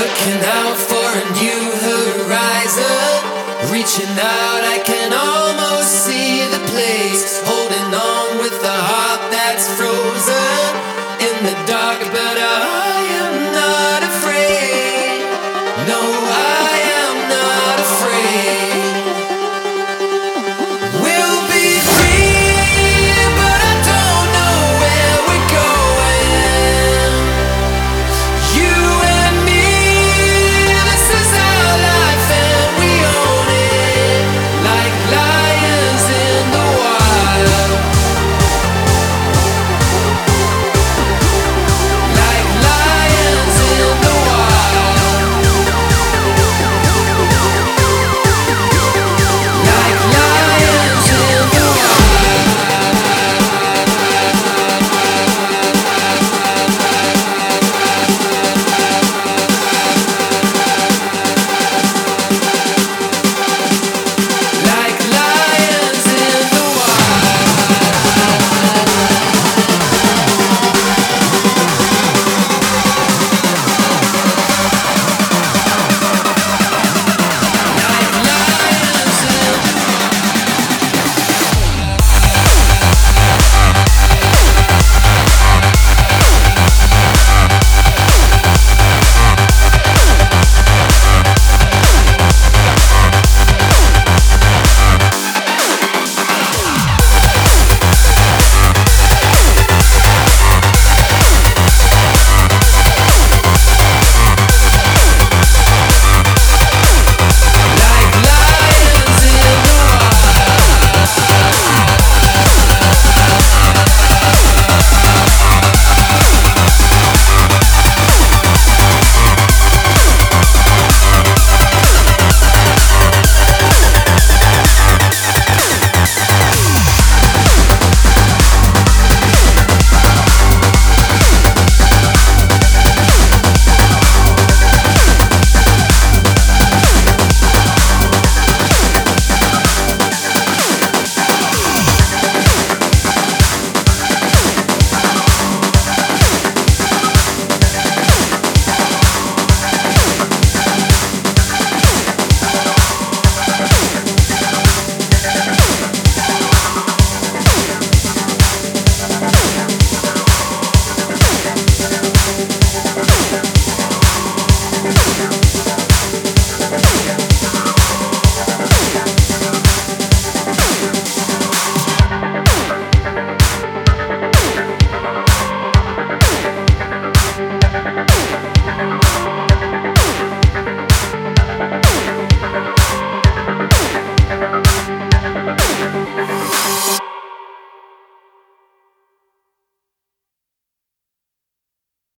Looking out for a new horizon. Reaching out, I can almost see the place. Holding on with the heart.